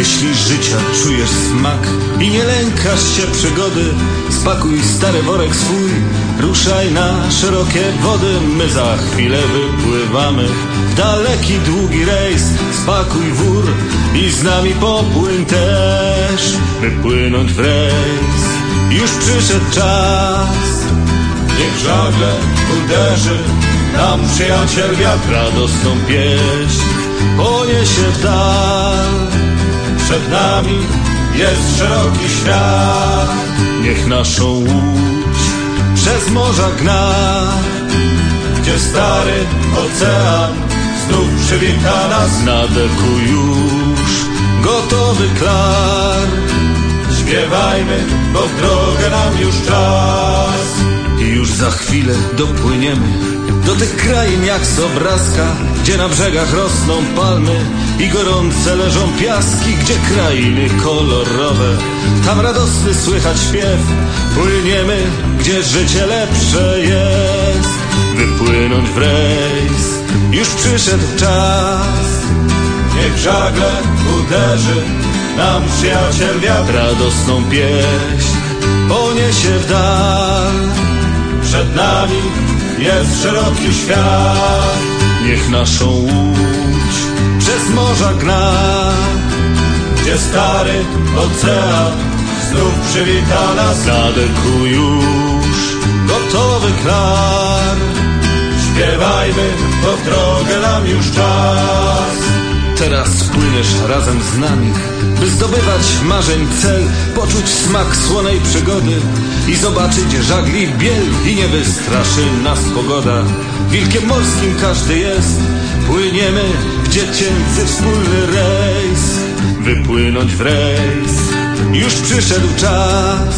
Jeśli życia czujesz smak i nie lękasz się przygody, spakuj stary worek swój, ruszaj na szerokie wody. My za chwilę wypływamy w daleki, długi rejs. Spakuj wór i z nami popłyń też, wypłynąć w rejs. Już przyszedł czas, niech żagle uderzy nam przyjaciel wiatr radosną pieśń poniesie w dal. Przed nami jest szeroki świat, niech naszą łódź przez morza gna, gdzie stary ocean znów przywita nas na deku już gotowy klar. Śpiewajmy, bo w drogę nam już czas. I już za chwilę dopłyniemy do tych krain jak z obrazka, gdzie na brzegach rosną palmy i gorące leżą piaski, gdzie krainy kolorowe. Tam radosny słychać śpiew, płyniemy, gdzie życie lepsze jest. Wypłynąć w rejs, już przyszedł czas. Niech żagle uderzy nam przyjaciel wiatr radosną pieśń poniesie w dal. Przed nami jest szeroki świat. Niech naszą łódź przez morza gna, gdzie stary ocean znów przywita nas. Na deku już gotowy klar. Śpiewajmy, bo w drogę nam już czas. Teraz płyniesz razem z nami, by zdobywać marzeń cel, poczuć smak słonej przygody i zobaczyć żagli biel i nie wystraszy nas pogoda. Wilkiem morskim każdy jest, płyniemy w dziecięcy wspólny rejs, wypłynąć w rejs. Już przyszedł czas,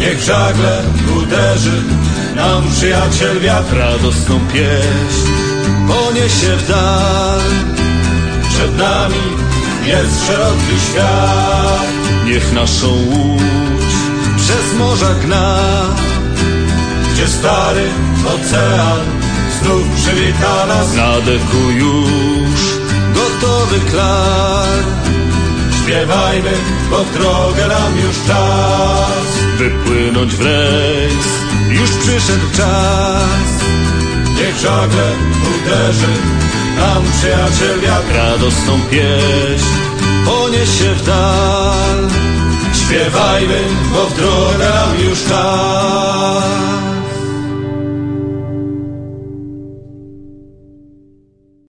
niech żagle uderzy nam przyjaciel wiatr radosną pieśń, poniesie w dal. Przed nami jest szeroki świat. Niech naszą łódź przez morza gna, gdzie stary ocean znów przywita nas. Na deku już gotowy klar. Śpiewajmy, bo w drogę nam już czas. Wypłynąć w rejs, już przyszedł czas. Niech żagle uderzy nam przyjaciel wiatr radosną pieśń poniesie w dal. Śpiewajmy, bo w drogę nam już czas.